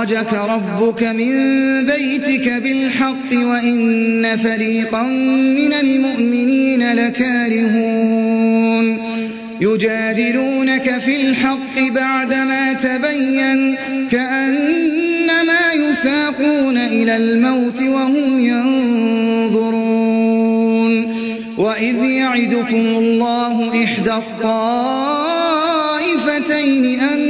أخرجك ربك من بيتك بالحق وإن فريقا من المؤمنين لكارهون. يجادلونك في الحق بعدما تبين كأنما يساقون إلى الموت وهم ينظرون. وإذ يعدكم الله إحدى الطائفتين لكم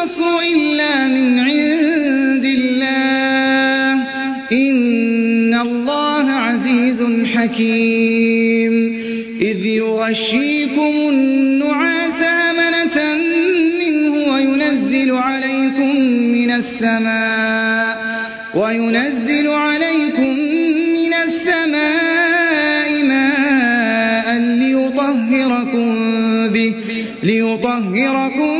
النصر إلا من عند الله. إن الله عزيز حكيم. إذ يغشيكم النعاس أمنة منه وينزل عليكم من السماء وينزل عليكم من السماء ماء ليطهركم به ليطهركم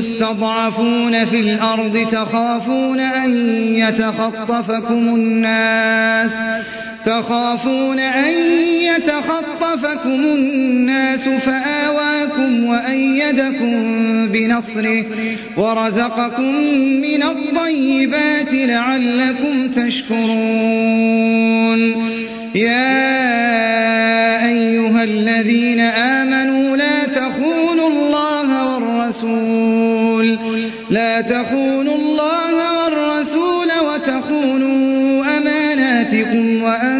مستضعفون في الأرض تخافون أن يتخطفكم الناس تخافون أن يتخطفكم الناس فآواكم وأيدكم بنصره ورزقكم من الطيبات لعلكم تشكرون يا لا تخونوا الله والرسول وتخونوا أماناتكم وأنتم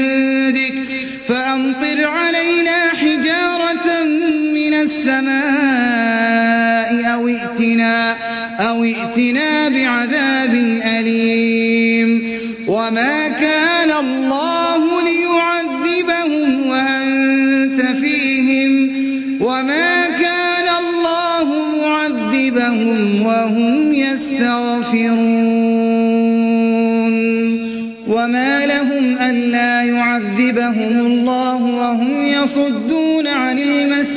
السماء أو ائتنا, أو ائتنا بعذاب أليم. وما كان الله ليعذبهم وأنت فيهم. وما كان الله معذبهم وهم يستغفرون. وما لهم ألا يعذبهم الله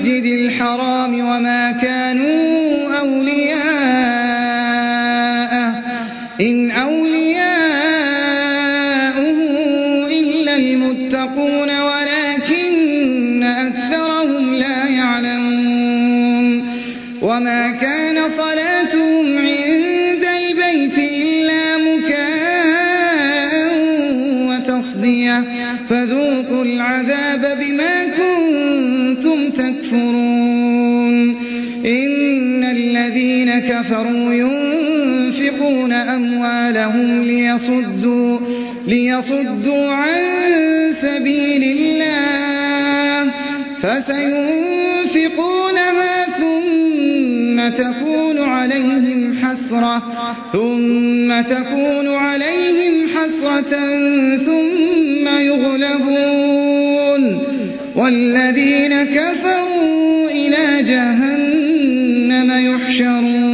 المسجد الحرام وما كانوا كفروا ينفقون أموالهم ليصدوا, ليصدوا عن سبيل الله. فسينفقونها ثم تكون عليهم حسرة ثم تكون عليهم حسرة ثم يغلبون. والذين كفروا إلى جهنم يحشرون.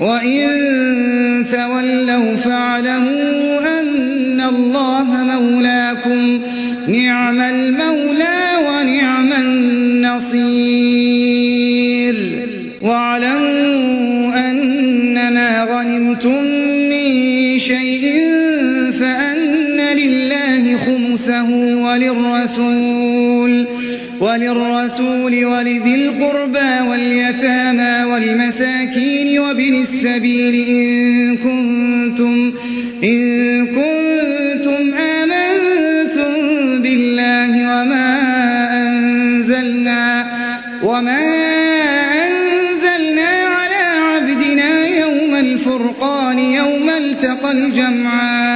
وإن وللرسول وللرسول ولذي القربى واليتامى والمساكين وابن السبيل إن كنتم, إن كنتم آمنتم بالله وما أنزلنا وما أنزلنا على عبدنا يوم الفرقان يوم التقى الجمعان.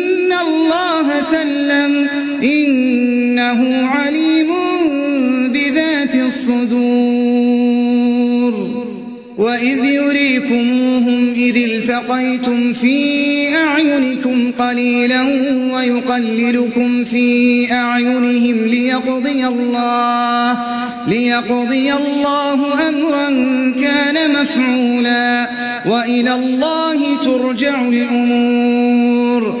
الله سلم إنه عليم بذات الصدور وإذ يريكموهم إذ التقيتم في أعينكم قليلا ويقللكم في أعينهم ليقضي الله ليقضي الله أمرا كان مفعولا وإلى الله ترجع الأمور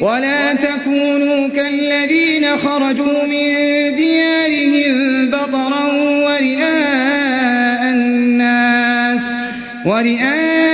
ولا تكونوا كالذين خرجوا من ديارهم بطرا ورئاء الناس ورئاء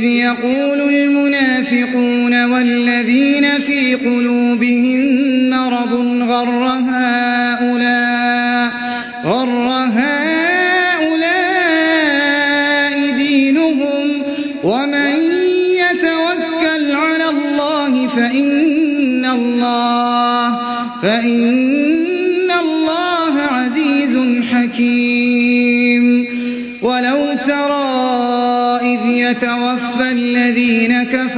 إذ يقول المنافقون والذين في قلوبهم مرض غر هؤلاء غر هؤلاء دينهم؟ ومن يتوكل على الله فإن الله فإن الله عزيز حكيم. ولو ترى إذ يتوفى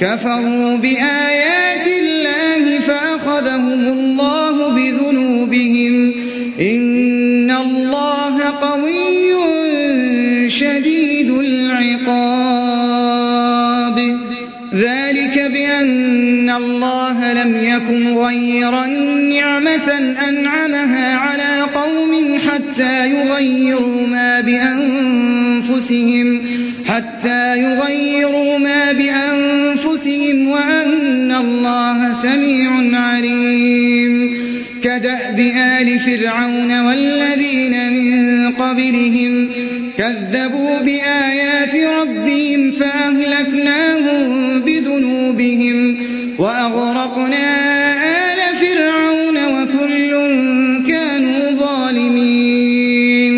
كفروا بآيات الله فأخذهم الله بذنوبهم. إن الله قوي شديد العقاب. ذلك بأن الله لم يكن غيرا نعمة أنعمها على قوم حتى يغيروا ما بأنفسهم حتى يغيروا الله سميع عليم. كدأب آل فرعون والذين من قبلهم كذبوا بآيات ربهم فأهلكناهم بذنوبهم وأغرقنا آل فرعون وكل كانوا ظالمين.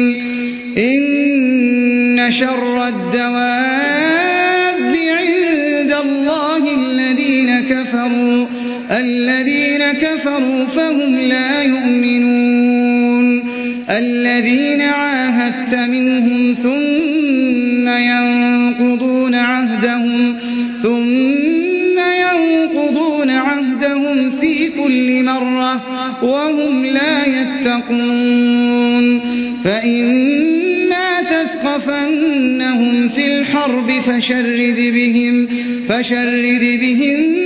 إن شر الذين كفروا فهم لا يؤمنون. الذين عاهدت منهم ثم ينقضون عهدهم ثم ينقضون عهدهم في كل مرة وهم لا يتقون. فإما تثقفنهم في الحرب فشرد بهم فشرد بهم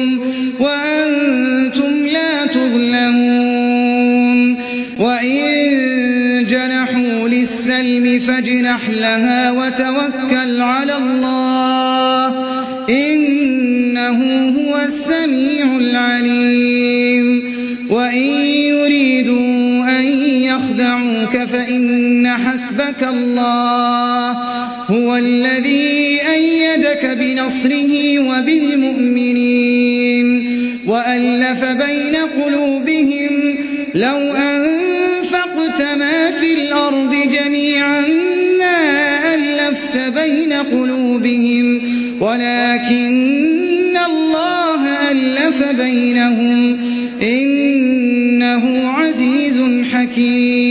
للسلم فاجنح لها وتوكل على الله. إنه هو السميع العليم. وإن يريدوا أن يخدعوك فإن حسبك الله. هو الذي أيدك بنصره وبالمؤمنين. وألف بين قلوبهم لو ولكن الله ألف بينهم إنه عزيز حكيم.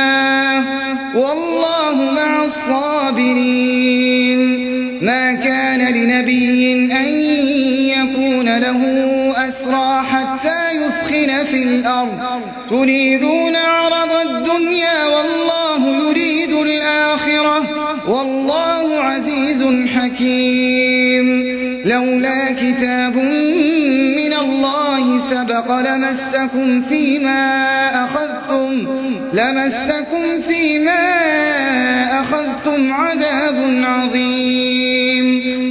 لنبي أن يكون له أسرى حتى يثخن في الأرض. تريدون عرض الدنيا والله يريد الآخرة. والله عزيز حكيم. لولا كتاب من الله سبق لمسكم فيما أخذتم لمسكم فيما أخذتم عذاب عظيم.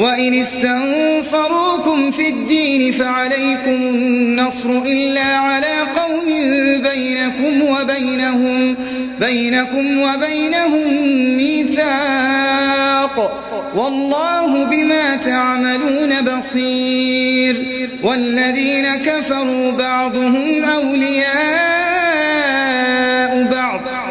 وإن استنصروكم في الدين فعليكم النصر إلا على قوم بينكم وبينهم بينكم وبينهم ميثاق والله بما تعملون بصير والذين كفروا بعضهم أولياء بعض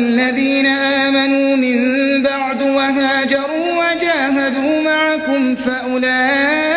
والذين آمنوا من بعد وهاجروا وجاهدوا معكم فأولئك